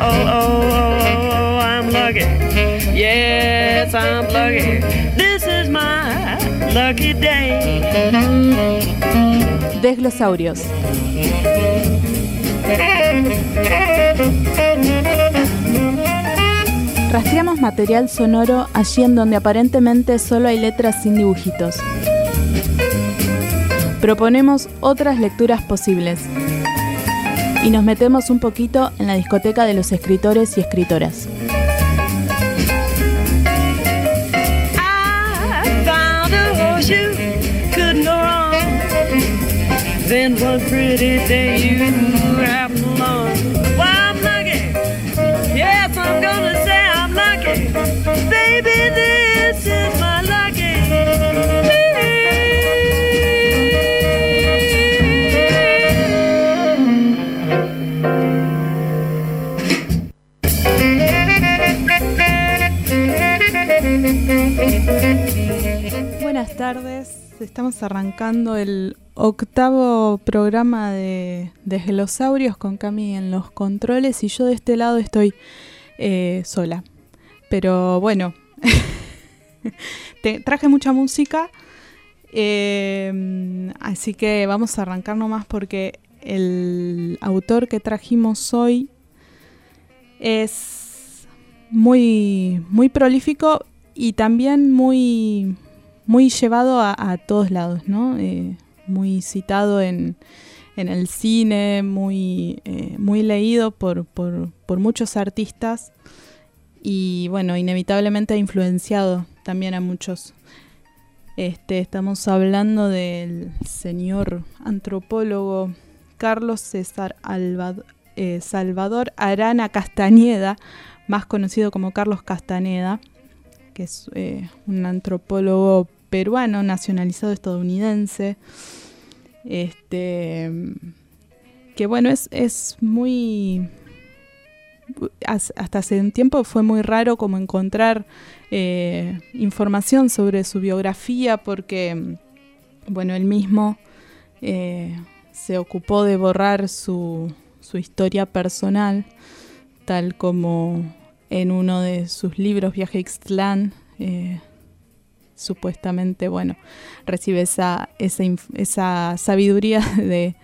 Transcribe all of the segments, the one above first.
oh, I'm lucky. Yes, I'm lucky. This is my lucky day. Desglosaurios. Rastreamos material sonoro allí en donde aparentemente solo hay letras sin dibujitos. Proponemos otras lecturas posibles. Y nos metemos un poquito en la discoteca de los escritores y escritoras. Tardes, estamos arrancando el octavo programa de, de Gelosaurios con Cami en los controles y yo de este lado estoy eh, sola. Pero bueno, traje mucha música, eh, así que vamos a arrancar nomás porque el autor que trajimos hoy es muy, muy prolífico y también muy, muy llevado a, todos lados, ¿no? Eh, muy citado en, en, el cine, muy, eh, muy leído por, por, por, muchos artistas y bueno, inevitablemente ha influenciado también a muchos. Este, estamos hablando del señor antropólogo Carlos César eh, Salvador Arana Castañeda, más conocido como Carlos Castaneda, que es un antropólogo peruano nacionalizado estadounidense. Este que bueno, es, es muy hasta hace un tiempo fue muy raro como encontrar eh, información sobre su biografía porque bueno, él mismo eh, se ocupó de borrar su, su historia personal, tal como en uno de sus libros, Viaje a Ixtlán, eh, supuestamente, bueno, recibe esa, esa, sabiduría de,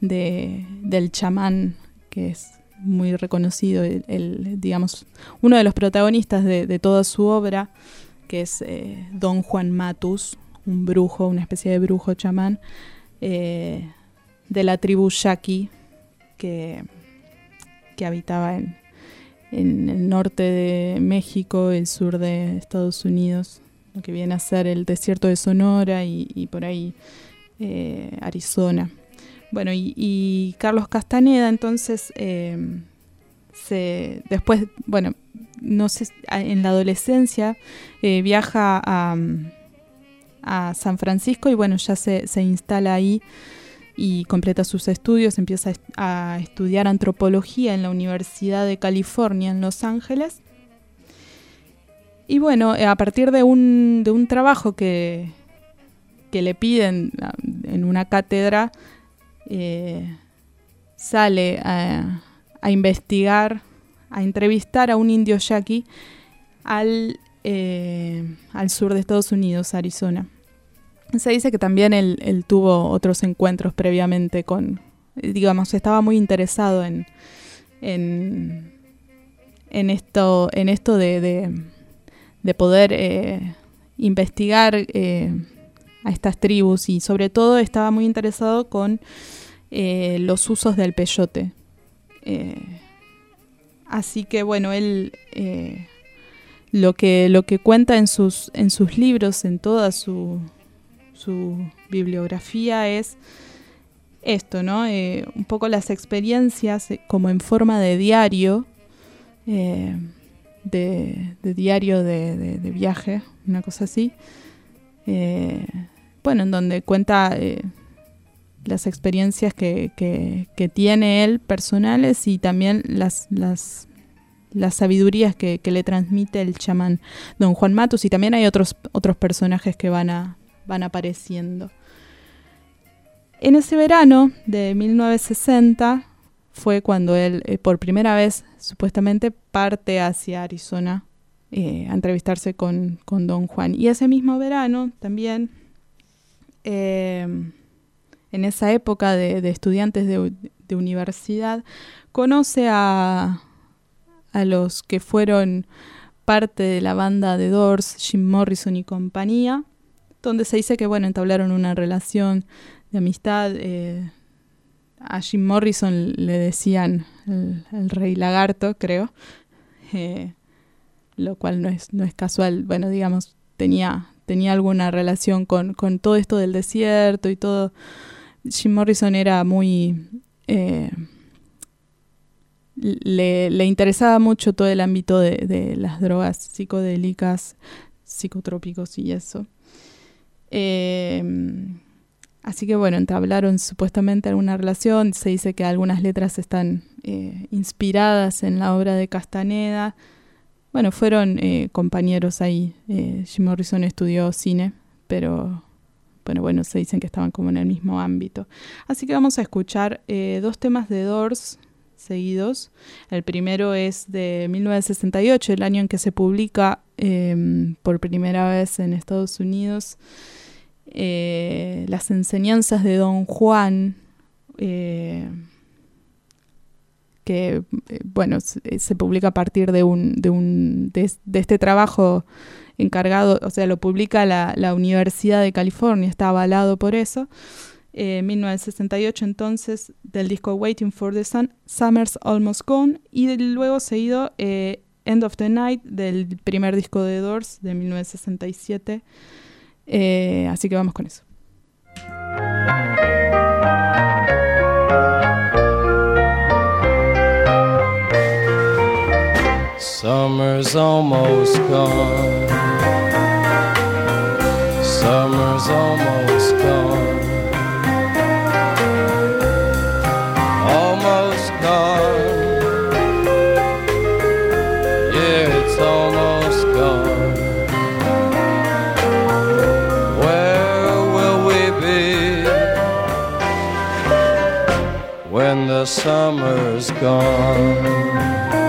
de, del chamán, que es muy reconocido, el, digamos, uno de los protagonistas de, de toda su obra, que es eh, Don Juan Matus, un brujo, una especie de brujo chamán, eh, de la tribu Yaqui, que, que habitaba en, en el norte de México, el sur de Estados Unidos, lo que viene a ser el desierto de Sonora y, por ahí eh, Arizona. Bueno, y, y, Carlos Castaneda entonces eh, se, después, bueno, no sé, en la adolescencia eh, viaja a, a, San Francisco y bueno, ya se, se instala ahí y completa sus estudios, empieza a estudiar antropología en la Universidad de California en Los Ángeles. Y bueno, a partir de un, de un trabajo que, que, le piden en una cátedra, eh, sale a, investigar, a entrevistar a un indio yaqui al, eh, al sur de Estados Unidos, Arizona. Se dice que también él, tuvo otros encuentros previamente con, digamos, estaba muy interesado en, en, en esto, en esto de, de poder eh, investigar eh, a estas tribus y sobre todo estaba muy interesado con eh, los usos del peyote. así que bueno, él lo, que, lo que cuenta en sus, en sus libros, en toda su su bibliografía es esto, ¿no? Eh, un poco las experiencias eh, como en forma de diario, eh, de, de, diario de, viaje, una cosa así. Eh, bueno, en donde cuenta eh, las experiencias que, que, tiene él personales y también las sabidurías que, le transmite el chamán don Juan Matus y también hay otros, otros personajes que van, a, van apareciendo. En ese verano de 1960 fue cuando él eh, por primera vez supuestamente parte hacia Arizona eh, a entrevistarse con, don Juan. Y ese mismo verano también, eh, en esa época de, estudiantes de, de universidad, conoce a, a los que fueron parte de la banda de Doors, Jim Morrison y compañía, donde se dice que bueno, entablaron una relación de amistad. A Jim Morrison le decían el, rey lagarto, creo, eh, lo cual no es, no es casual. Bueno, digamos, tenía, tenía alguna relación con, con todo esto del desierto y todo. Jim Morrison era muy... Eh, le, interesaba mucho todo el ámbito de, las drogas psicodélicas, psicotrópicos y eso. Em, así que bueno, entablaron supuestamente alguna relación. Se dice que algunas letras están eh, inspiradas en la obra de Castaneda. Bueno, fueron eh, compañeros ahí. Eh, Jim Morrison estudió cine, pero bueno, bueno, se dicen que estaban como en el mismo ámbito. Así que vamos a escuchar dos temas de Doors seguidos. El primero es de 1968, el año en que se publica em, por primera vez en Estados Unidos eh, las enseñanzas de Don Juan, eh, que eh, bueno, se, publica a partir de un, de, un, de, este trabajo encargado, o sea, lo publica la, la Universidad de California, está avalado por eso. 1968 eh, entonces del disco Waiting for the Sun, Summer's Almost Gone y luego seguido eh, End of the Night del primer disco de Doors de 1967. Eh, así que vamos con eso. Summer's almost gone. Summer's almost gone. The summer's gone.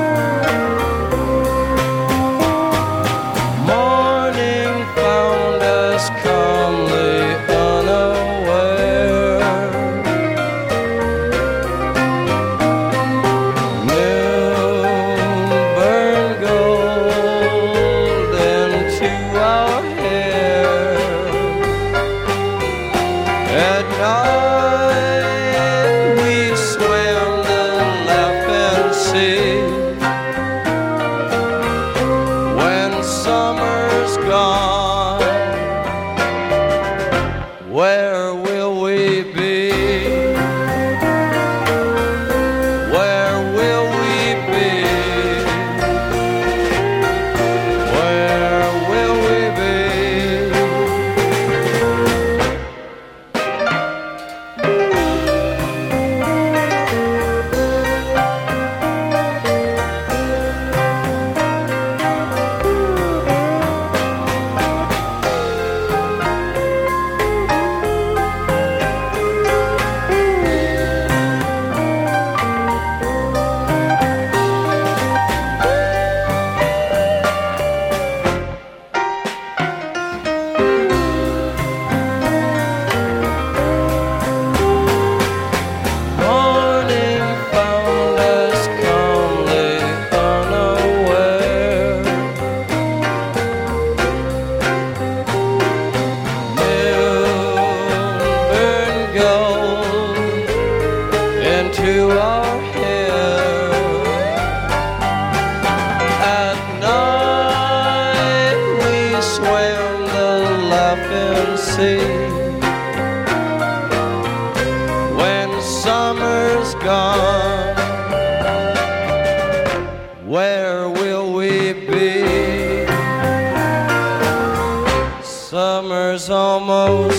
When summer's gone, where will we be? Summer's almost.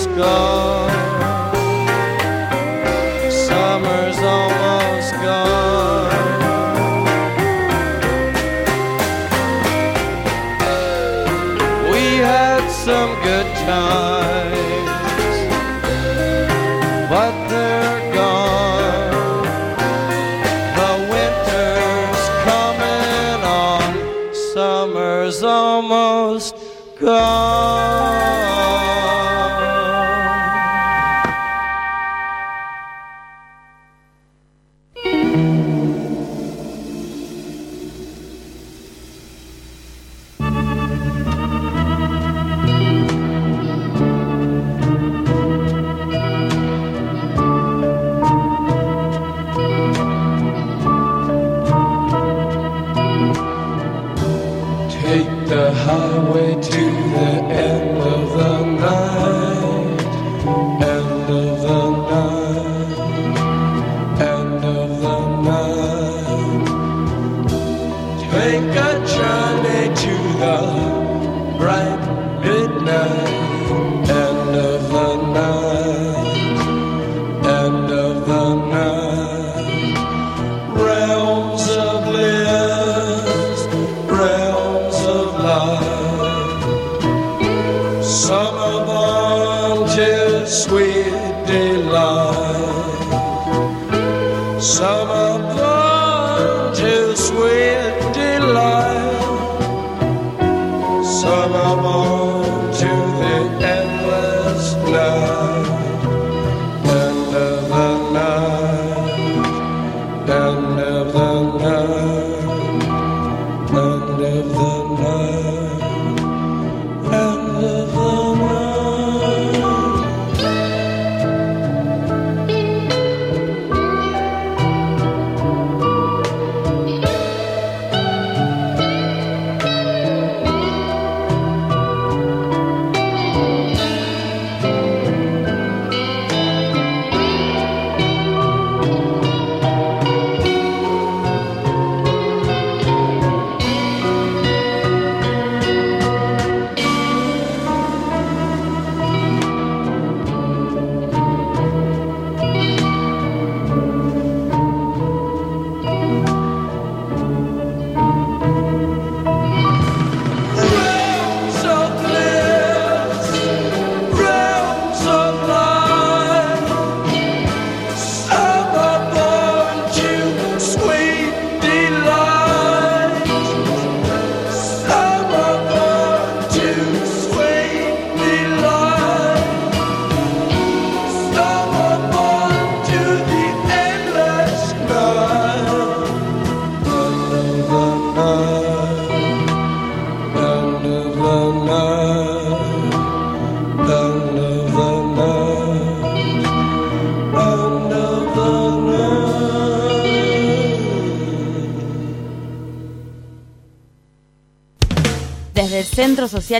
Oh.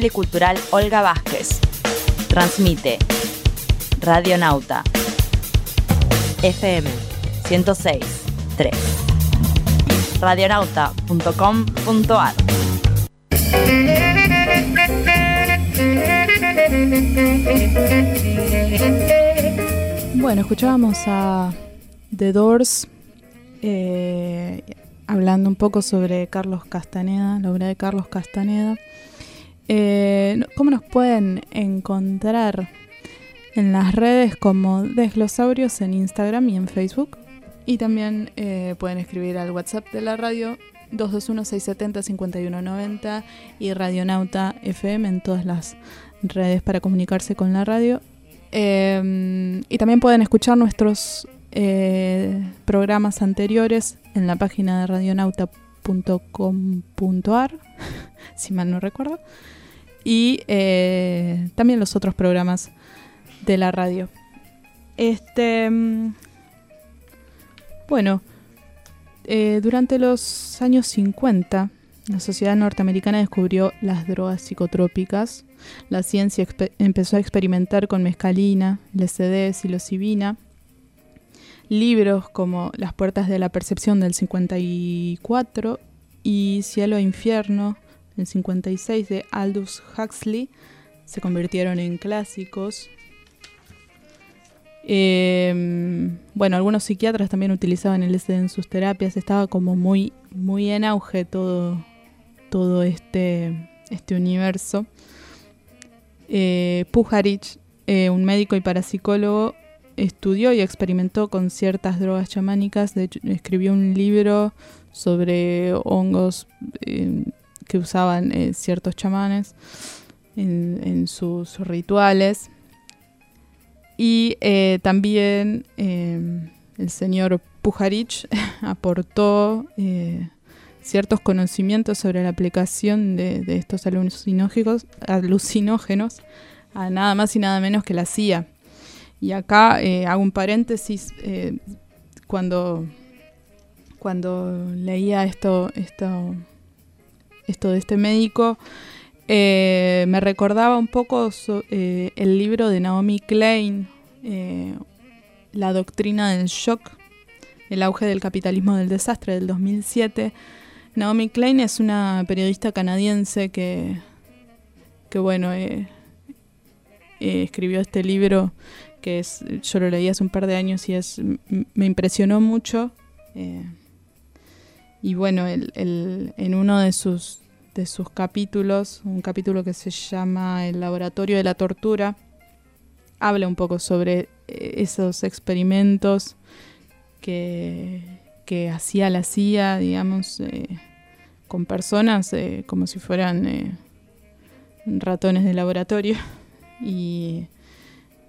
Y Cultural Olga Vázquez. Transmite Radio Nauta. FM 106.3. Radionauta.com.ar Bueno, escuchábamos a The Doors eh, hablando un poco sobre Carlos Castaneda, la obra de Carlos Castaneda. Eh, ¿Cómo nos pueden encontrar en las redes como Desglosaurios en Instagram y en Facebook? Y también eh, pueden escribir al WhatsApp de la radio 221-670-5190 y Radionauta FM en todas las redes para comunicarse con la radio. Eh, y también pueden escuchar nuestros eh, programas anteriores en la página de radionauta.com.ar, si mal no recuerdo. Y eh, también los otros programas de la radio. Este. mm, Bueno, eh, durante los años 50, la sociedad norteamericana descubrió las drogas psicotrópicas. La ciencia empezó a experimentar con mescalina, LSD, psilocibina. Libros como Las puertas de la percepción del 54 y Cielo e infierno del 56 de Aldous Huxley se convirtieron en clásicos. Eh, bueno, algunos psiquiatras también utilizaban el LSD en sus terapias. Estaba como muy, muy en auge todo, todo este, este universo. eh, Pujarich, eh, un médico y parapsicólogo, estudió y experimentó con ciertas drogas chamánicas. De hecho, escribió un libro sobre hongos eh, que usaban eh, ciertos chamanes en, sus rituales. Y eh, también el señor Pujarich aportó ciertos conocimientos sobre la aplicación de, estos alucinógenos a nada más y nada menos que la CIA. Y acá eh, hago un paréntesis, eh, cuando, cuando leía esto, esto, esto de este médico, eh, me recordaba un poco el libro de Naomi Klein, La doctrina del shock, el auge del capitalismo del desastre del 2007. Naomi Klein es una periodista canadiense que, que bueno, escribió este libro que es, yo lo leí hace un par de años y es, me impresionó mucho. eh, y bueno, el- el- en uno de sus, de sus capítulos, un capítulo que se llama El laboratorio de la tortura, habla un poco sobre eh, esos experimentos que, que hacía la CIA, digamos, eh, con personas como si fueran ratones de laboratorio. Y,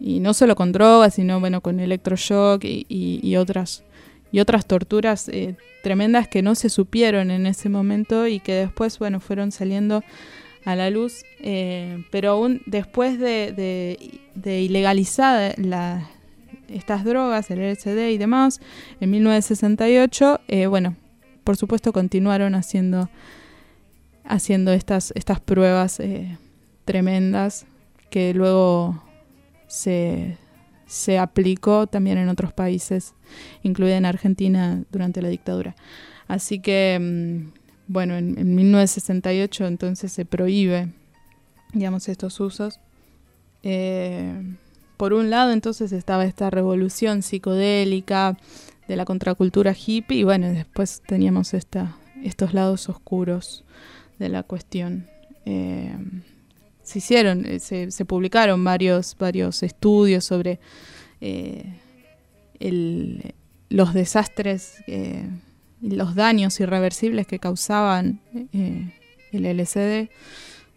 y no solo con drogas, sino bueno, con electroshock y, y- y otras, y otras torturas eh, tremendas que no se supieron en ese momento y que después bueno, fueron saliendo a la luz. eh, pero aún después de, ilegalizar estas drogas, el LSD y demás, en 1968, eh, bueno, por supuesto continuaron haciendo, haciendo estas, estas pruebas eh, tremendas que luego se, se aplicó también en otros países, incluida en Argentina durante la dictadura. Así que, mm, bueno, en, en 1968 entonces se prohíbe, digamos, estos usos. Eh, por un lado entonces estaba esta revolución psicodélica de la contracultura hippie y bueno, después teníamos esta, estos lados oscuros de la cuestión. Eh, se hicieron, eh, se, se publicaron varios, varios estudios sobre eh, los desastres, eh, los daños irreversibles que causaban eh, el LSD,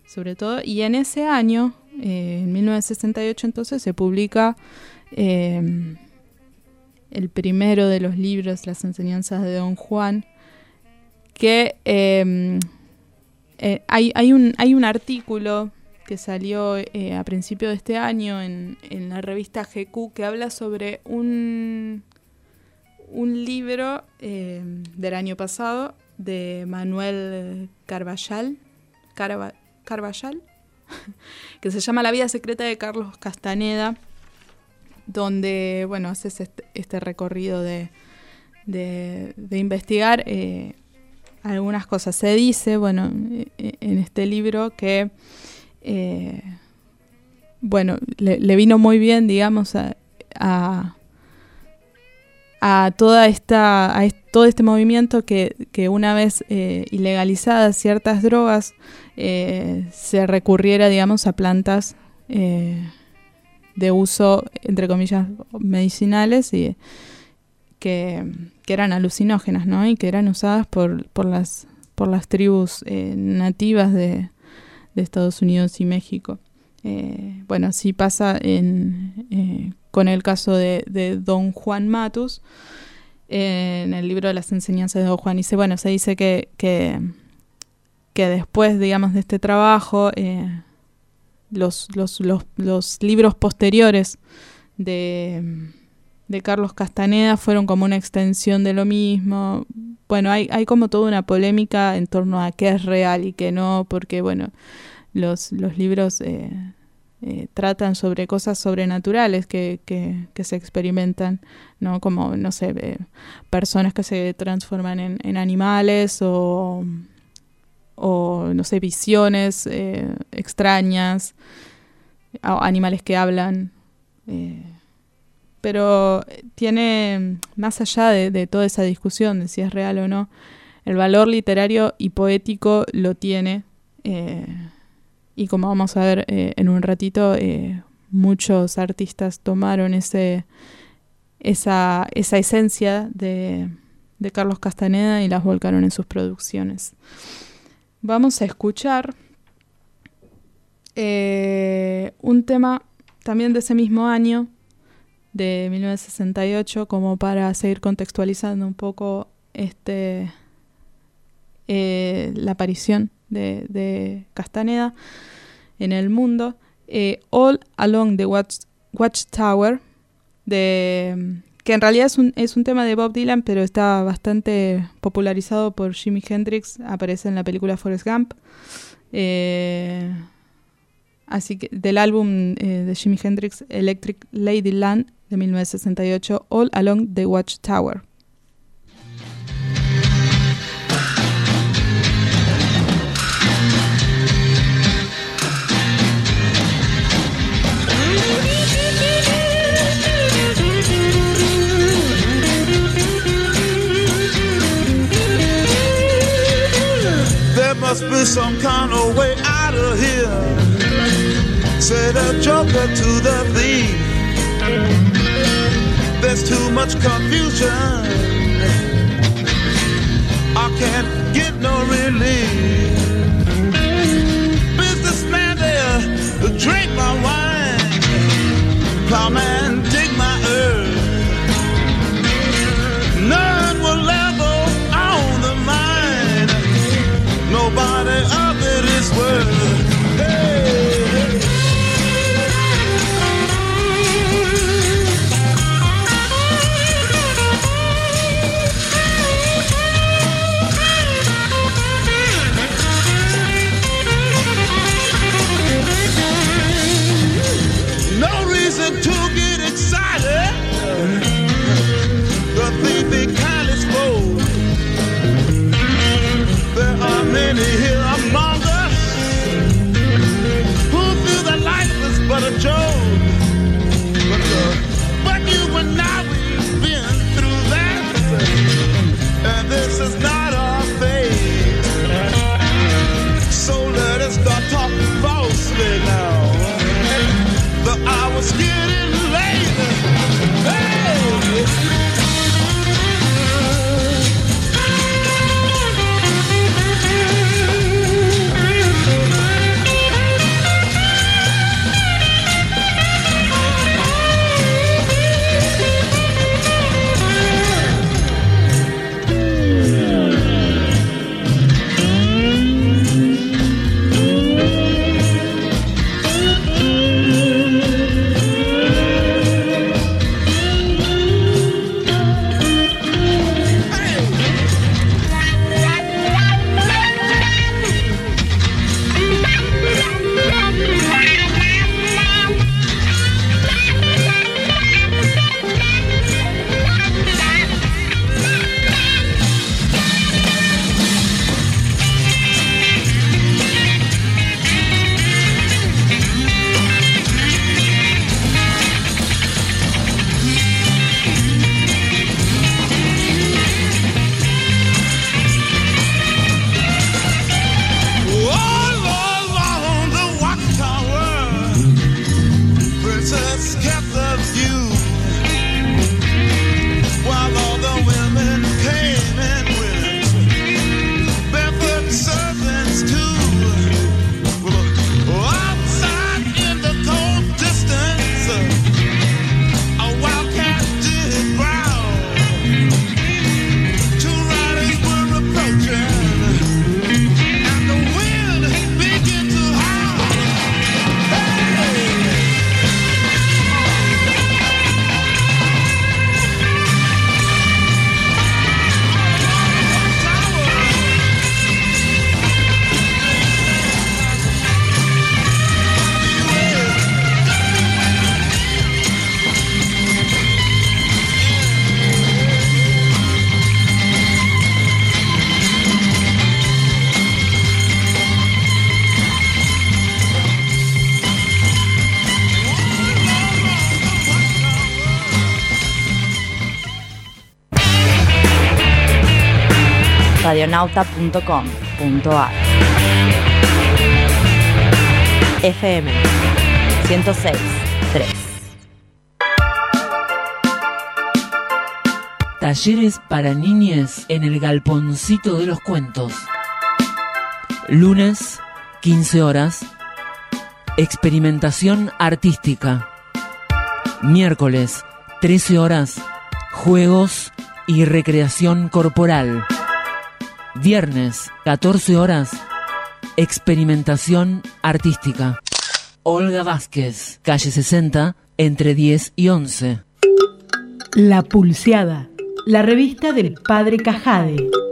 sobre todo. Y en ese año, en 1968, entonces se publica el primero de los libros, Las enseñanzas de Don Juan, que hay, hay, un, hay un artículo que salió eh, a principio de este año en, en la revista GQ que habla sobre un, un libro eh, del año pasado de Manuel Carballal, Carva- Carballal que se llama La vida secreta de Carlos Castaneda, donde, bueno, haces este, este recorrido de, de, de investigar eh, algunas cosas. Se dice, bueno, en este libro que, eh, bueno, le, vino muy bien, digamos, a, a, toda esta, a todo este movimiento que, que una vez eh, ilegalizadas ciertas drogas, eh, se recurriera, digamos, a plantas de uso, entre comillas, medicinales y que, eran alucinógenas, ¿no? Y que eran usadas por, por, las, por las tribus nativas de, de Estados Unidos y México. Eh, bueno, así pasa en, eh, con el caso de, de Don Juan Matus, eh, en el libro de las enseñanzas de Don Juan. Dice, bueno, se dice que, que, que después, digamos, de este trabajo, los, los, los, los libros posteriores de, de Carlos Castaneda fueron como una extensión de lo mismo. Bueno, hay, hay como toda una polémica en torno a qué es real y qué no, porque, bueno, los, los libros eh, eh, tratan sobre cosas sobrenaturales que, que, que se experimentan, ¿no? Como, no sé, eh, personas que se transforman en, en animales o, o, no sé, visiones extrañas, animales que hablan. Pero tiene, más allá de, toda esa discusión de si es real o no, el valor literario y poético lo tiene. eh, y como vamos a ver eh, en un ratito, eh, muchos artistas tomaron ese, esa, esa esencia de, de Carlos Castaneda y las volcaron en sus producciones. Vamos a escuchar eh, un tema también de ese mismo año, de 1968, como para seguir contextualizando un poco este, eh, la aparición de, Castaneda en el mundo. eh, All Along the Watch, Watchtower, de, que en realidad es un, es un tema de Bob Dylan, pero está bastante popularizado por Jimi Hendrix, aparece en la película Forrest Gump. Eh, así que del álbum de Jimi Hendrix, Electric Ladyland, de 1968, All Along the Watchtower. There must be some kind of way out of here. Said a joker to the thief. There's too much confusion. I can't get no relief. Businessman there drink my wine. radionauta.com.ar FM 106 3. Talleres para niñes en el Galponcito de los Cuentos. Lunes, 15 horas. Experimentación artística. Miércoles, 13 horas. Juegos y recreación corporal. Viernes, 14 horas. Experimentación artística. Olga Vázquez, calle 60, entre 10 y 11. La Pulseada, la revista del padre Cajade.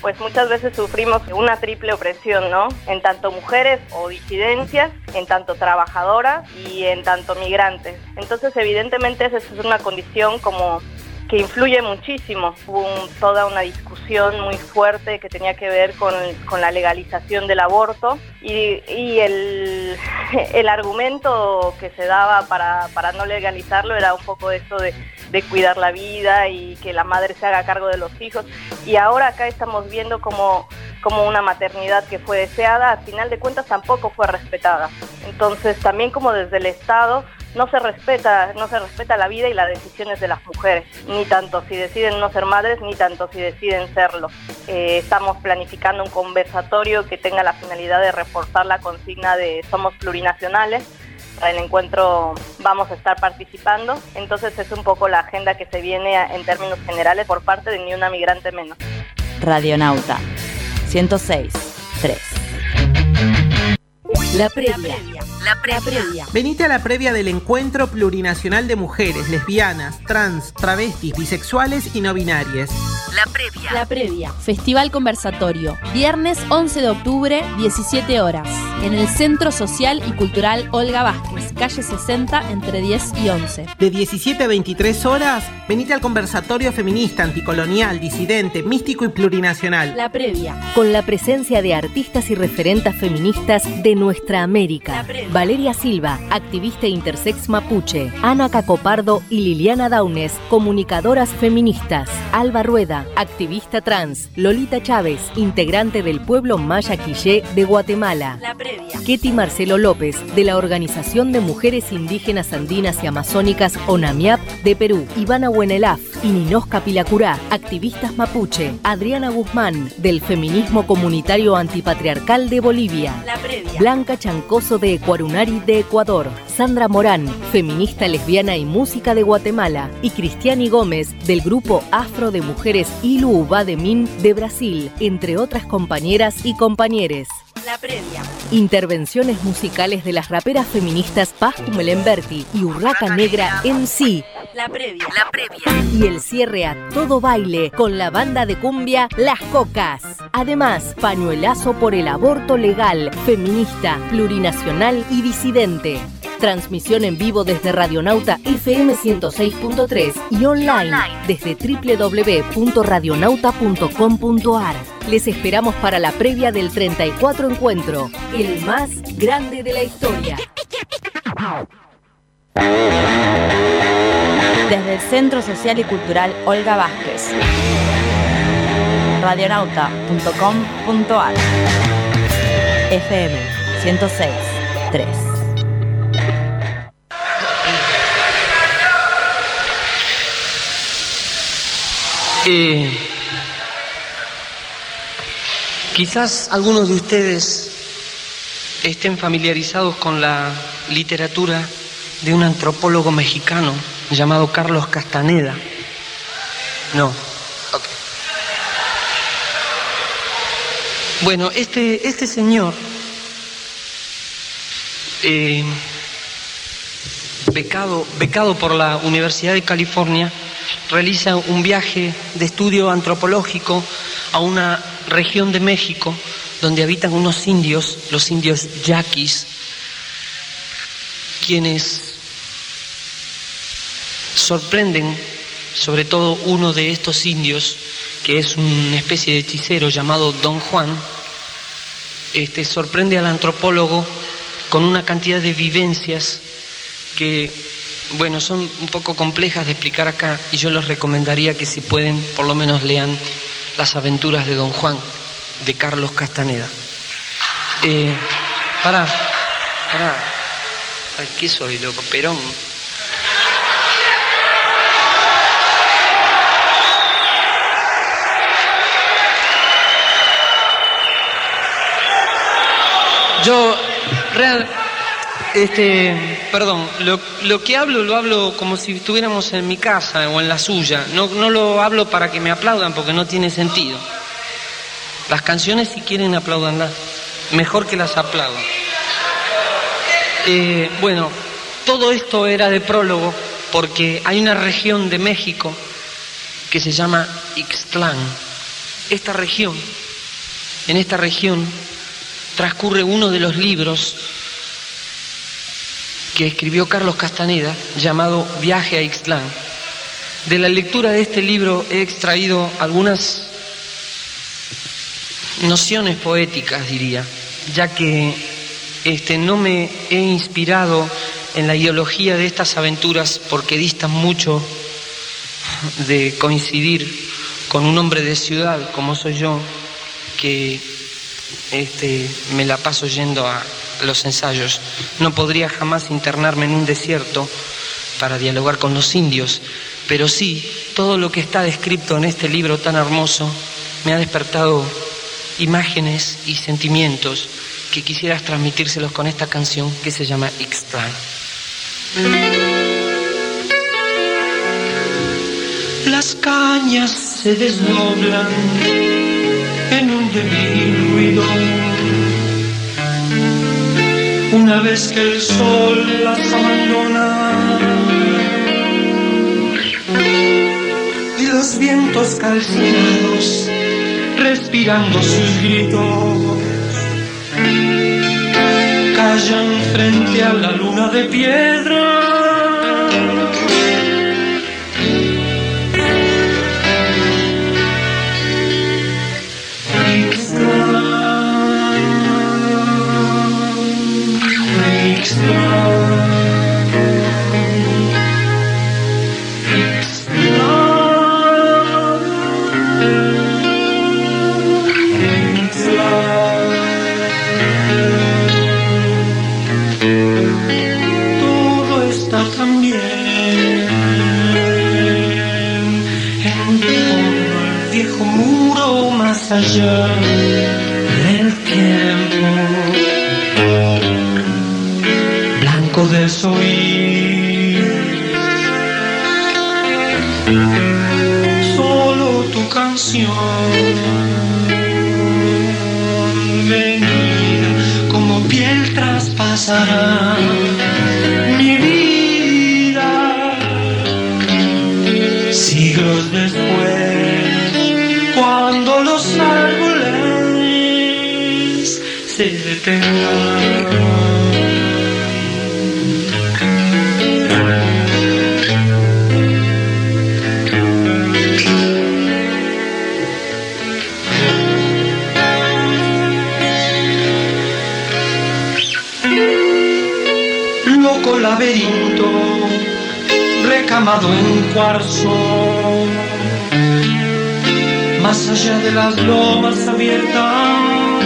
pues muchas veces sufrimos una triple opresión, ¿no? En tanto mujeres o disidencias, en tanto trabajadoras y en tanto migrantes. Entonces, evidentemente, esa es una condición como que influye muchísimo. Hubo toda una discusión muy fuerte que tenía que ver con, con la legalización del aborto y, y el, el argumento que se daba para, para no legalizarlo era un poco esto de, de cuidar la vida y que la madre se haga cargo de los hijos. Y ahora acá estamos viendo como, como una maternidad que fue deseada, al final de cuentas tampoco fue respetada. Entonces también como desde el Estado no se respeta, no se respeta la vida y las decisiones de las mujeres, ni tanto si deciden no ser madres, ni tanto si deciden serlo. Eh, estamos planificando un conversatorio que tenga la finalidad de reforzar la consigna de somos plurinacionales. Para el encuentro vamos a estar participando, entonces es un poco la agenda que se viene en términos generales por parte de Ni una migrante menos. Radionauta 106 3. La previa. La previa. Venite a la previa del Encuentro Plurinacional de Mujeres, Lesbianas, Trans, Travestis, Bisexuales y No Binarias. La previa. La previa. Festival Conversatorio. Viernes 11 de octubre, 17 horas. En el Centro Social y Cultural Olga Vázquez, calle 60, entre 10 y 11. De 17 a 23 horas, venite al conversatorio feminista, anticolonial, disidente, místico y plurinacional. La previa. Con la presencia de artistas y referentas feministas de nuestra América. Valeria Silva, activista intersex mapuche. Ana Cacopardo y Liliana Daunes, comunicadoras feministas. Alba Rueda, activista trans. Lolita Chávez, integrante del pueblo Maya Quillé de Guatemala. La previa. Ketty Marcelo López, de la Organización de Mujeres Indígenas Andinas y Amazónicas ONAMIAP de Perú, Ivana Buenelaf y Ninosca Pilacurá, activistas mapuche, Adriana Guzmán, del Feminismo Comunitario Antipatriarcal de Bolivia, La previa. Blanca Chancoso de Ecuarunari de Ecuador, Sandra Morán, feminista lesbiana y música de Guatemala, y Cristiani Gómez, del grupo Afro de Mujeres Ilu Ubá de Min de Brasil, entre otras compañeras y compañeres. La previa. Intervenciones musicales de las raperas feministas Paz Melemberti y Urraca Negra en sí. La previa. La previa. Y el cierre a todo baile con la banda de cumbia Las Cocas. Además, pañuelazo por el aborto legal, feminista, plurinacional y disidente. Transmisión en vivo desde Radionauta FM 106.3 y online desde www.radionauta.com.ar. Les esperamos para la previa del 34 encuentro, el más grande de la historia. Desde el Centro Social y Cultural Olga Vázquez. Radionauta.com.ar FM 106 Eh, quizás algunos de ustedes estén familiarizados con la literatura de un antropólogo mexicano llamado Carlos Castaneda. No. Bueno, este, este señor, eh, becado, becado por la Universidad de California, realiza un viaje de estudio antropológico a una región de México donde habitan unos indios, los indios yaquis, quienes sorprenden, sobre todo uno de estos indios, que es una especie de hechicero llamado Don Juan, este, sorprende al antropólogo con una cantidad de vivencias que, bueno, son un poco complejas de explicar acá y yo les recomendaría que si pueden, por lo menos lean Las aventuras de Don Juan, de Carlos Castaneda. Eh, pará, pará. Ay, ¿Qué soy, loco? Perón. Yo, real, este, perdón, lo, que hablo lo hablo como si estuviéramos en mi casa o en la suya. No, no lo hablo para que me aplaudan porque no tiene sentido. Las canciones si quieren aplaudanlas, mejor que las aplaudan. Eh, bueno, todo esto era de prólogo porque hay una región de México que se llama Ixtlán. Esta región, en esta región transcurre uno de los libros que escribió Carlos Castaneda llamado Viaje a Ixtlán. De la lectura de este libro he extraído algunas nociones poéticas, diría, ya que este, no me he inspirado en la ideología de estas aventuras porque distan mucho de coincidir con un hombre de ciudad como soy yo, que este, me la paso yendo a los ensayos. No podría jamás internarme en un desierto para dialogar con los indios, pero sí, todo lo que está descrito en este libro tan hermoso me ha despertado imágenes y sentimientos que quisieras transmitírselos con esta canción que se llama Ixtlan. Las cañas se desdoblan en un débil ruido. Una vez que el sol las abandona y los vientos calcinados respirando sus gritos callan frente a la luna de piedra. Allá del tiempo. Blanco de oír solo tu canción. Venida como piel traspasará recamado en cuarzo. Más allá de las lomas abiertas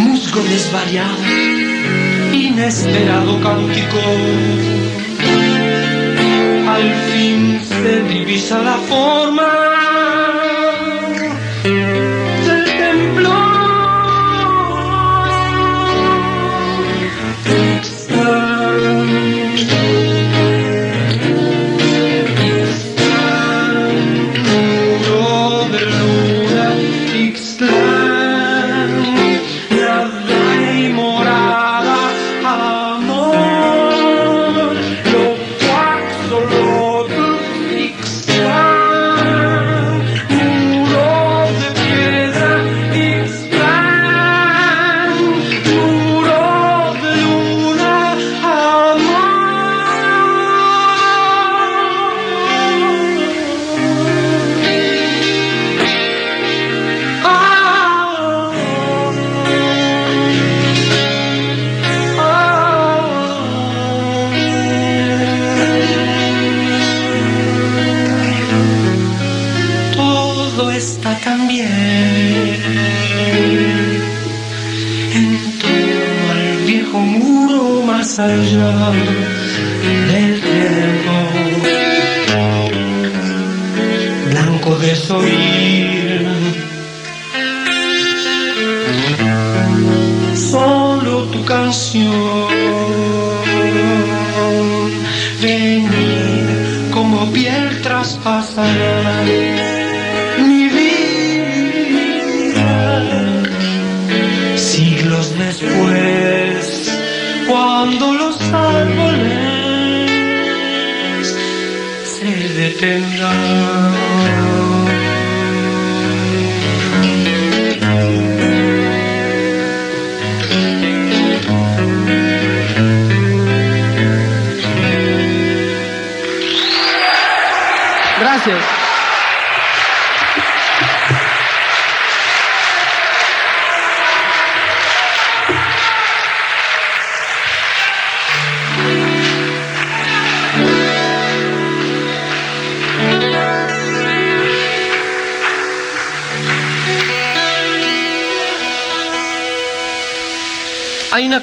musgo desvariado inesperado cántico. Al fin se divisa la forma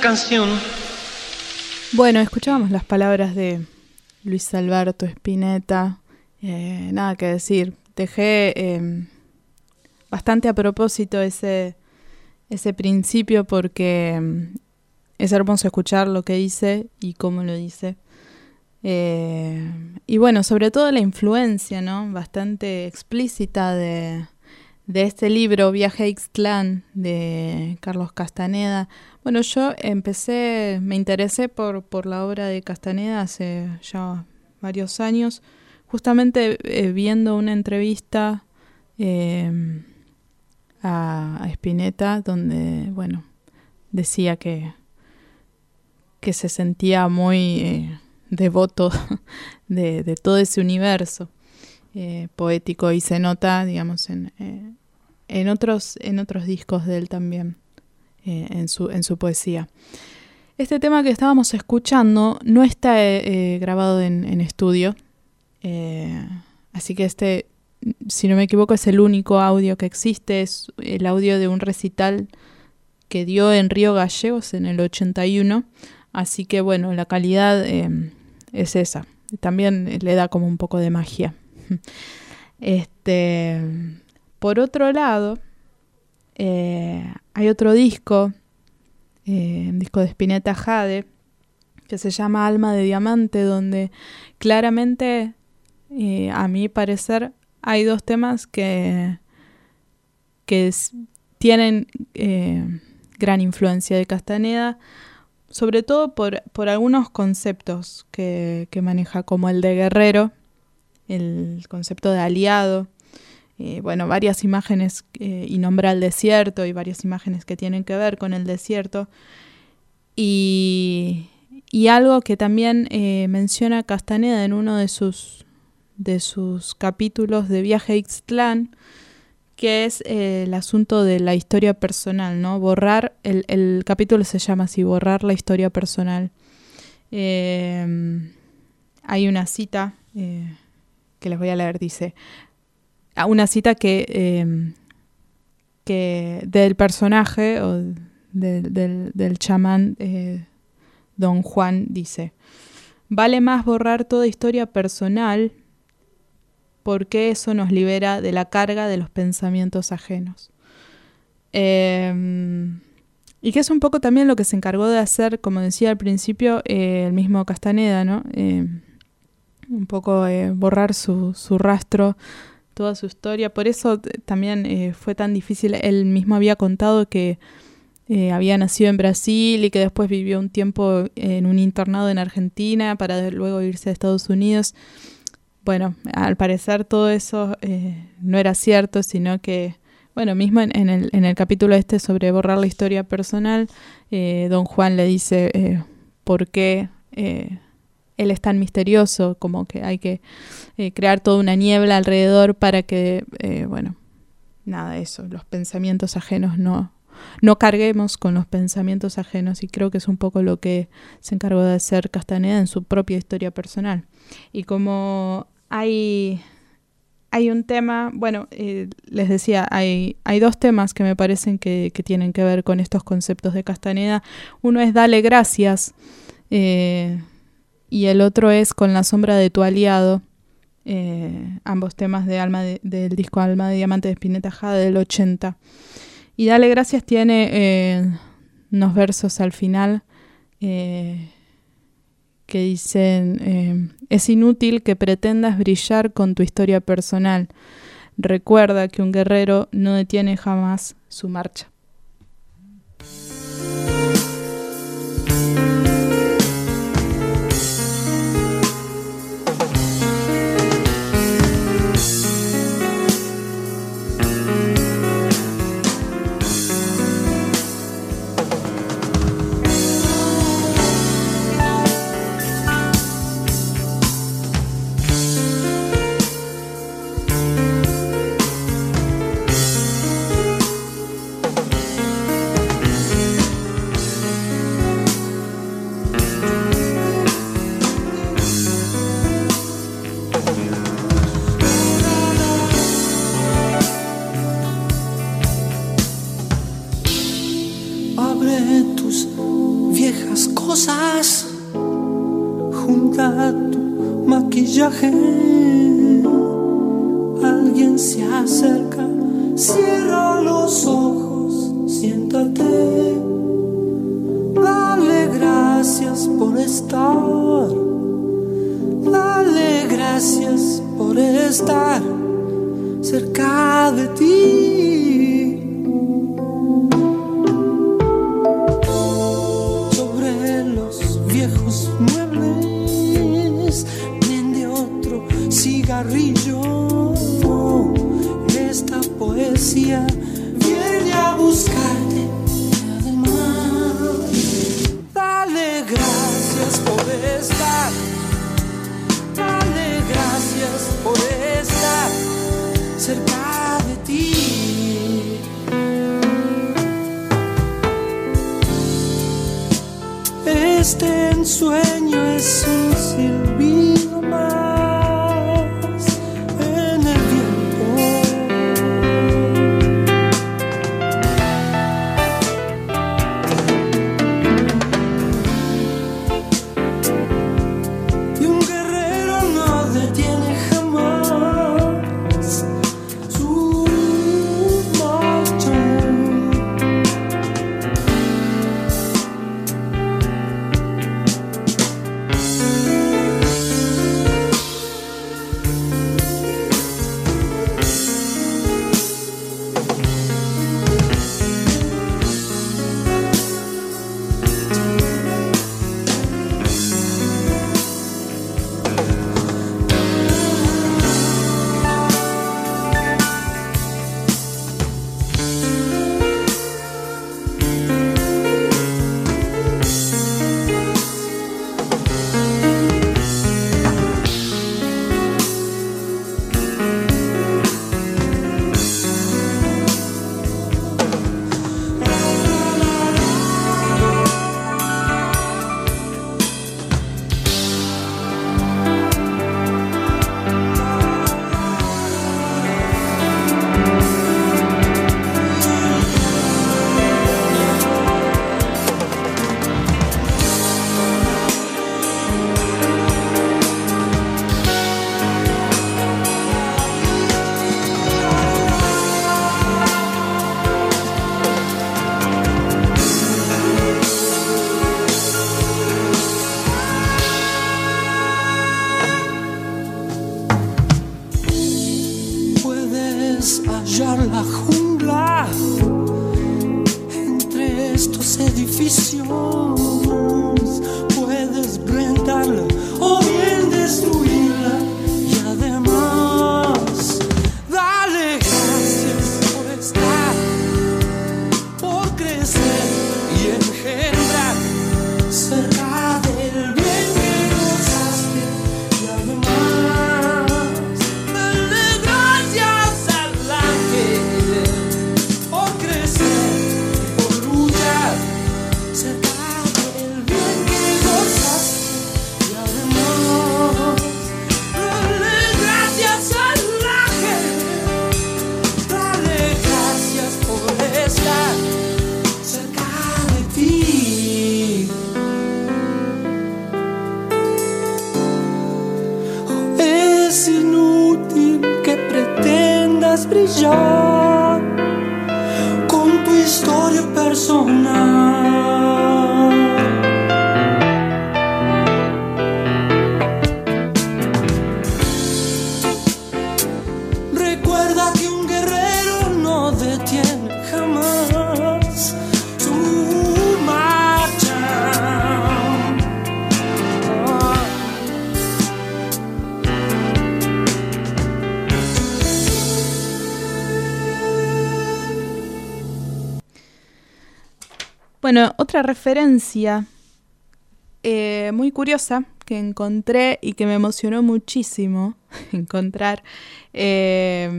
Canción Bueno, escuchábamos las palabras de Luis Alberto Spinetta. Eh, nada que decir. Dejé eh, bastante a propósito ese, ese principio porque mm, es hermoso escuchar lo que dice y cómo lo dice. Eh, y bueno, sobre todo la influencia, ¿no? Bastante explícita de, de este libro, Viaje a Ixtlán, de Carlos Castaneda. Bueno, yo empecé, me interesé por, por la obra de Castaneda hace ya varios años, justamente eh, viendo una entrevista eh, a, Spinetta, donde, bueno, decía que, que se sentía muy eh, devoto de, de todo ese universo eh, poético y se nota, digamos, en, en, otros, en otros discos de él también, eh, en, su, en su poesía. Este tema que estábamos escuchando no está eh, eh, grabado en, en estudio, así que este, si no me equivoco, es el único audio que existe, es el audio de un recital que dio en Río Gallegos en el 81, así que bueno, la calidad eh, es esa. También le da como un poco de magia. Este, por otro lado, eh, hay otro disco, eh, un disco de Spinetta Jade, que se llama Alma de Diamante, donde claramente, eh, a mi parecer, hay dos temas que, que tienen gran influencia de Castaneda, sobre todo por, por algunos conceptos que, que maneja, como el de guerrero, el concepto de aliado, eh, bueno, varias imágenes eh, y nombra el desierto y varias imágenes que tienen que ver con el desierto. Y, y algo que también eh, menciona Castaneda en uno de sus, de sus capítulos de Viaje a Ixtlán, que es eh, el asunto de la historia personal, ¿no? Borrar, el, el capítulo se llama así, borrar la historia personal. Eh, hay una cita eh, que les voy a leer, dice, una cita que, eh, que del personaje o del, del, del chamán eh, Don Juan dice, vale más borrar toda historia personal porque eso nos libera de la carga de los pensamientos ajenos. Eh, y que es un poco también lo que se encargó de hacer, como decía al principio, eh, el mismo Castaneda, ¿no? Eh, un poco eh, borrar su, su rastro, toda su historia. Por eso t- también eh, fue tan difícil. Él mismo había contado que eh, había nacido en Brasil y que después vivió un tiempo en un internado en Argentina para luego irse a Estados Unidos. Bueno, al parecer todo eso eh, no era cierto, sino que, bueno, mismo en, en el, en el capítulo este sobre borrar la historia personal, eh, don Juan le dice eh, por qué eh, él es tan misterioso, como que hay que eh, crear toda una niebla alrededor para que, eh, bueno, nada, eso, los pensamientos ajenos no, no carguemos con los pensamientos ajenos y creo que es un poco lo que se encargó de hacer Castaneda en su propia historia personal. Y como hay, hay un tema, bueno, eh, les decía, hay, hay dos temas que me parecen que, que tienen que ver con estos conceptos de Castaneda. Uno es Dale Gracias, Eh, y el otro es Con la sombra de tu aliado, eh, ambos temas de alma de- del disco Alma de Diamante de Spinetta Jade del 80. Y Dale Gracias tiene eh, unos versos al final eh, que dicen, es inútil que pretendas brillar con tu historia personal. Recuerda que un guerrero no detiene jamás su marcha. Maquillaje. Alguien se acerca, cierra los ojos, siéntate. Dale gracias por estar, dale gracias por estar cerca de ti. Otra referencia eh, muy curiosa que encontré y que me emocionó muchísimo encontrar eh,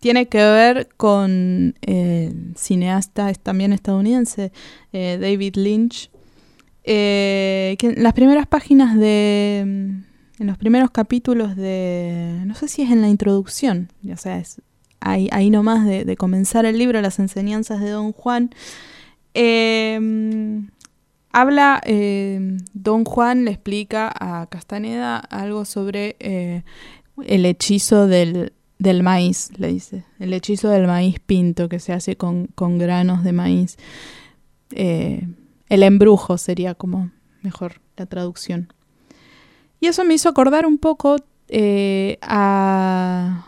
tiene que ver con el cineasta también estadounidense eh, David Lynch eh, que en las primeras páginas de en los primeros capítulos de no sé si es en la introducción o sea es ahí, ahí nomás de comenzar el libro las enseñanzas de Don Juan eh, habla, eh, Don Juan le explica a Castaneda algo sobre eh, el hechizo del, del maíz, le dice, el hechizo del maíz pinto que se hace con, con granos de maíz. Eh, el embrujo sería como mejor la traducción. Y eso me hizo acordar un poco eh, a,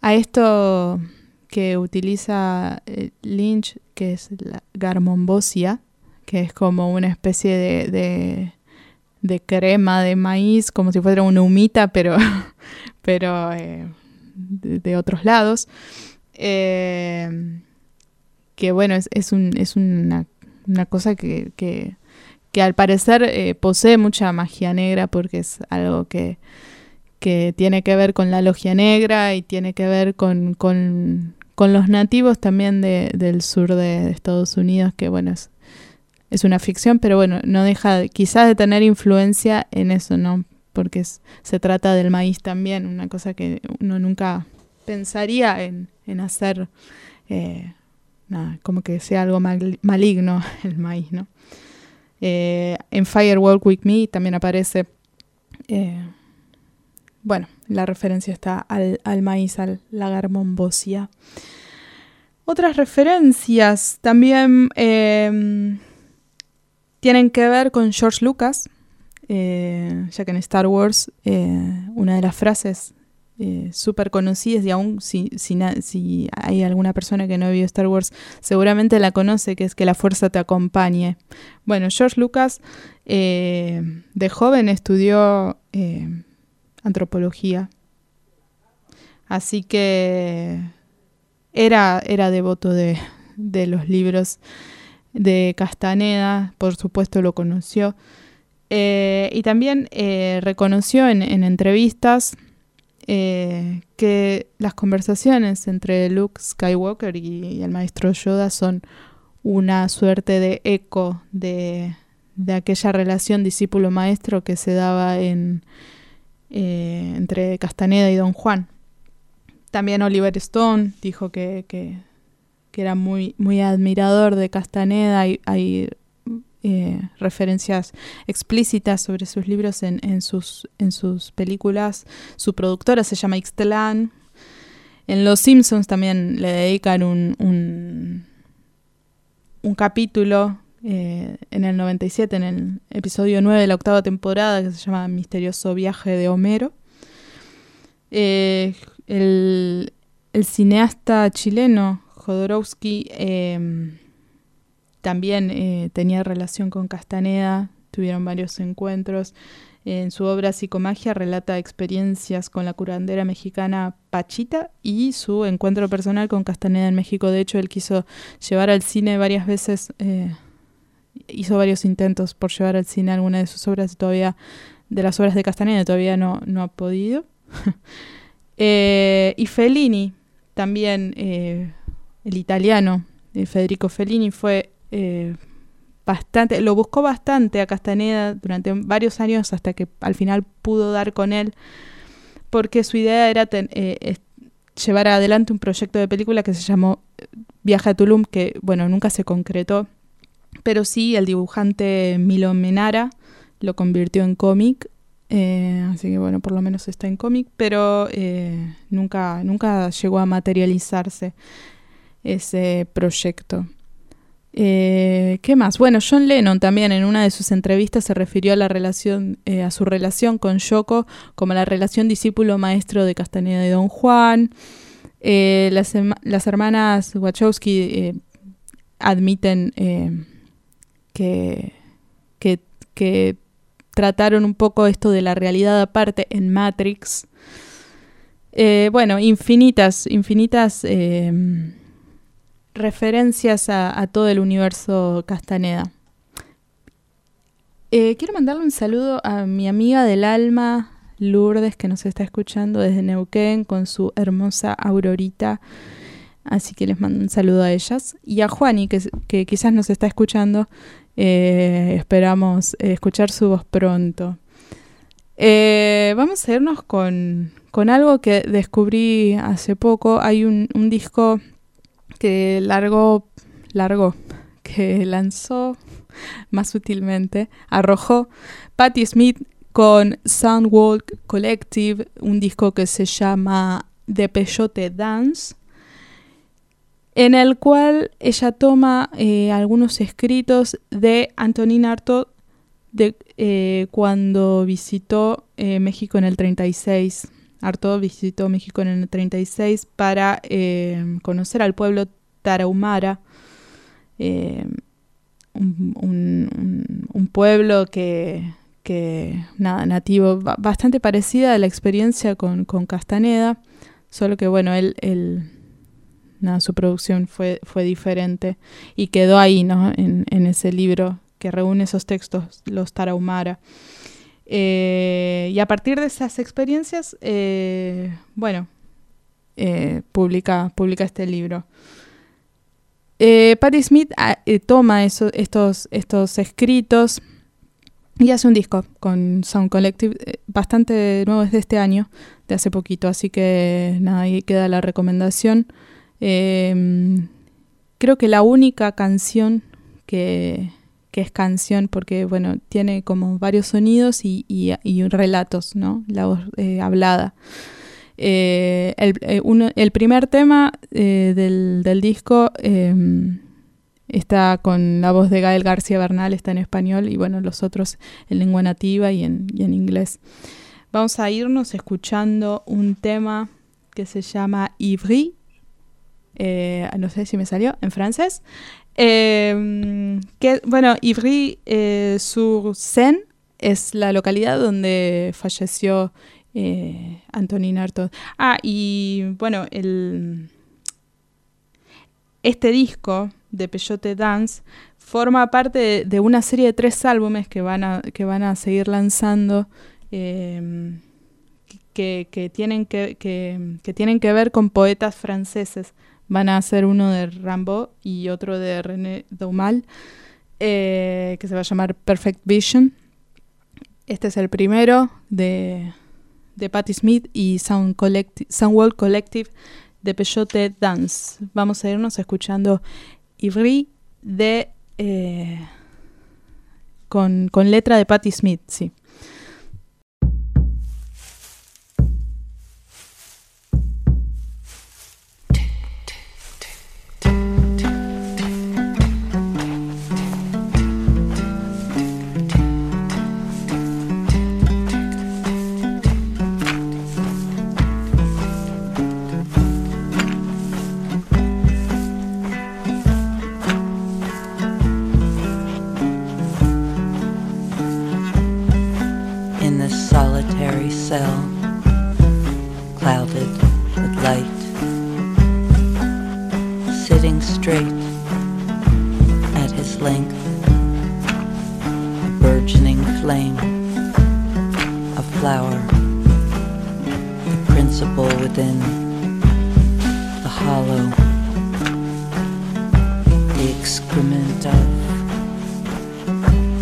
a esto que utiliza eh, Lynch, que es la garmonbosia, que es como una especie de, de, de crema de maíz, como si fuera una humita, pero, pero eh, de, otros lados. Eh, que bueno, es, es, un, es una, una cosa que, que, que al parecer posee mucha magia negra porque es algo que, que tiene que ver con la logia negra y tiene que ver con, con, con los nativos también de, del sur de, Estados Unidos, que bueno, es, es una ficción, pero bueno, no deja quizás de tener influencia en eso, ¿no? Porque se trata del maíz también, una cosa que uno nunca pensaría en, en hacer, eh, nada, como que sea algo mal- maligno el maíz, ¿no? Eh, en Firewalk With Me también aparece, eh, bueno, la referencia está al, al maíz, al lagarmonbosia. Otras referencias también eh, tienen que ver con George Lucas, eh, ya que en Star Wars eh, una de las frases eh, súper conocidas, y aún si, si, hay alguna persona que no vio Star Wars, seguramente la conoce, que es que la fuerza te acompañe. Bueno, George Lucas eh, de joven estudió antropología, así que era, era devoto de, de los libros de Castaneda, por supuesto lo conoció. Eh, y también eh, reconoció en, en entrevistas eh, que las conversaciones entre Luke Skywalker y, y el maestro Yoda son una suerte de eco de, de aquella relación discípulo-maestro que se daba en, eh, entre Castaneda y Don Juan. También Oliver Stone dijo que, que, era muy, muy admirador de Castaneda. Hay, hay eh, referencias explícitas sobre sus libros en, en, sus, en sus películas. Su productora se llama Ixtlan. En Los Simpsons también le dedican un, un capítulo eh, en el 97, en el episodio 9 de la octava temporada, que se llama Misterioso Viaje de Homero. Eh, el, cineasta chileno Jodorowsky eh, también eh, tenía relación con Castaneda, tuvieron varios encuentros. En su obra Psicomagia relata experiencias con la curandera mexicana Pachita y su encuentro personal con Castaneda en México. De hecho, él quiso llevar al cine varias veces, hizo varios intentos por llevar al cine alguna de sus obras, todavía de las obras de Castaneda, todavía no, no ha podido. Eh, y Fellini, también eh, el italiano, eh, Federico Fellini, fue eh, bastante, lo buscó bastante a Castaneda durante varios años hasta que al final pudo dar con él, porque su idea era ten- eh, llevar adelante un proyecto de película que se llamó Viaje a Tulum, que bueno, nunca se concretó, pero sí el dibujante Milo Menara lo convirtió en cómic eh, así que bueno, por lo menos está en cómic, pero eh, nunca, nunca llegó a materializarse ese proyecto. Eh, ¿Qué más? Bueno, John Lennon también en una de sus entrevistas se refirió a la relación, a su relación con Yoko como la relación discípulo-maestro de Castaneda y Don Juan. Las, las hermanas Wachowski admiten que, que, que trataron un poco esto de la realidad aparte en Matrix. Eh, bueno, infinitas, infinitas eh, referencias a, todo el universo Castaneda. Eh, quiero mandarle un saludo a mi amiga del alma, Lourdes, que nos está escuchando desde Neuquén con su hermosa Aurorita. Así que les mando un saludo a ellas. Y a Juani, que, quizás nos está escuchando. Eh, esperamos eh, escuchar su voz pronto. Eh, vamos a irnos con, con algo que descubrí hace poco. Hay un, disco que largó, largó, que lanzó más sutilmente, arrojó Patti Smith con Soundwalk Collective, un disco que se llama De Peyote Dance, en el cual ella toma eh, algunos escritos de Antonin Artaud de eh, cuando visitó eh, México en el 36. Artaud visitó México en el 36 para conocer al pueblo tarahumara, un, pueblo que, nada, nativo, ba- bastante parecida a la experiencia con, Castaneda, solo que bueno, él nada, su producción fue, fue diferente y quedó ahí, ¿no? En, ese libro que reúne esos textos, los Tarahumara. Eh, y a partir de esas experiencias, eh, bueno, eh, publica, publica este libro. Patti Smith ah, toma eso- estos, estos escritos y hace un disco con Sound Collective, bastante nuevo, es de este año, de hace poquito, así que nada, ahí queda la recomendación. Eh, creo que la única canción que, que es canción, porque bueno, tiene como varios sonidos y, y- relatos, ¿no? La voz eh, hablada. Eh, el, eh, uno- el primer tema del, del disco eh, está con la voz de Gael García Bernal, está en español, y bueno, los otros en lengua nativa y en, y en inglés. Vamos a irnos escuchando un tema que se llama Ivry, eh, no sé si me salió, en francés. Eh, que, bueno, Ivry-sur-Seine es la localidad donde falleció eh, Antonin Artaud. Ah, y bueno, el, este disco de Peyote Dance forma parte de, una serie de tres álbumes que van a, que van a seguir lanzando. eh, que, que tienen que, que tienen que ver con poetas franceses. Van a hacer uno de Rimbaud y otro de René Daumal, eh, que se va a llamar Perfect Vision. Este es el primero de, de Patti Smith y Sound Soundwall Collective de Peyote Dance. Vamos a irnos escuchando Ivry de eh, con, con letra de Patti Smith, sí. Flame, a flower, the principle within the hollow, the excrement of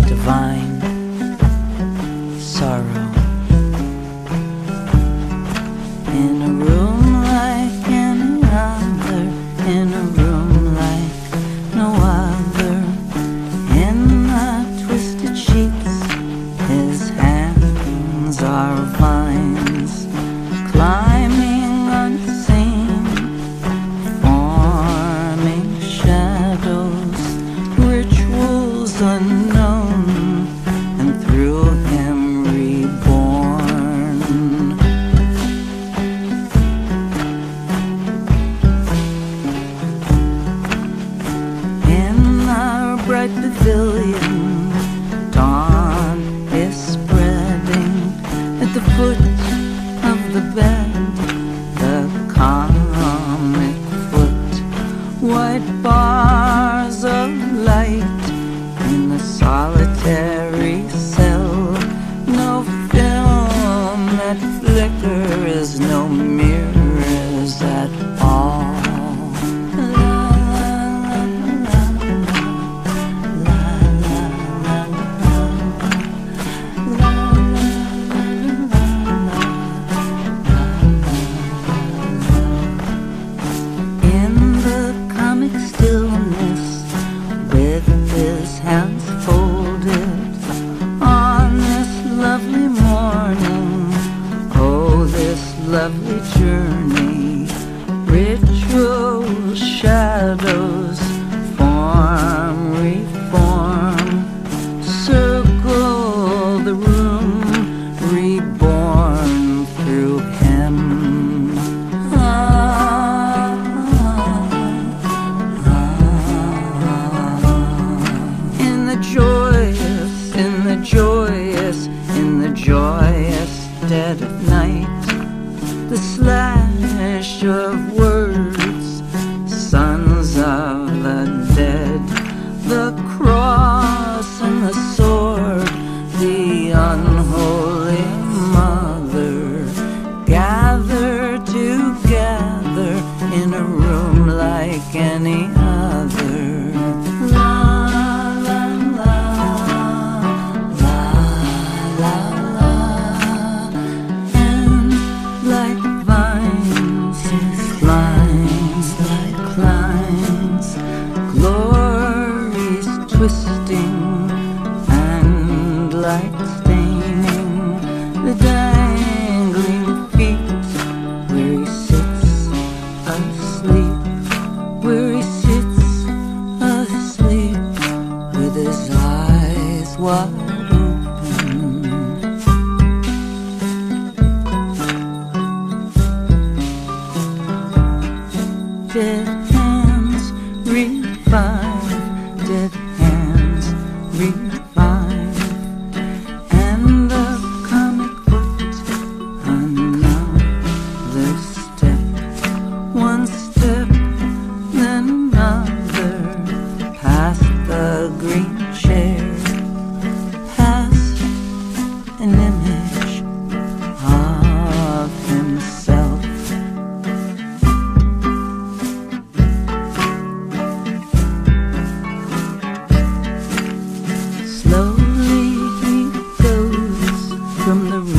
divine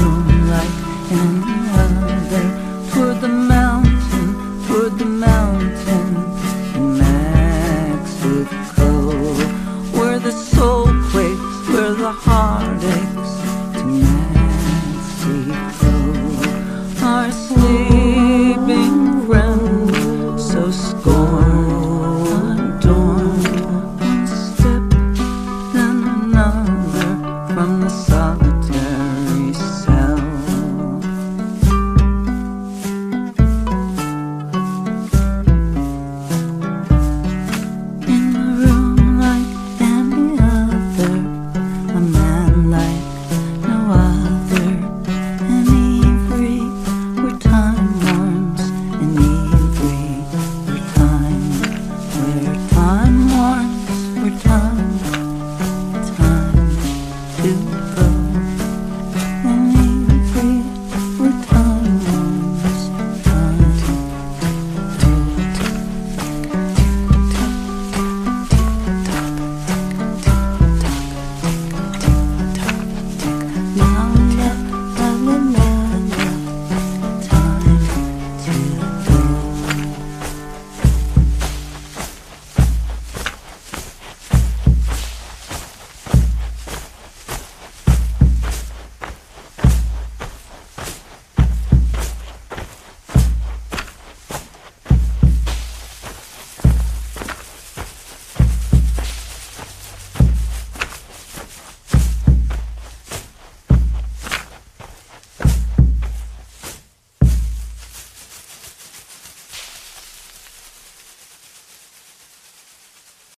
room like any other. Toward the mountain, toward the mountain.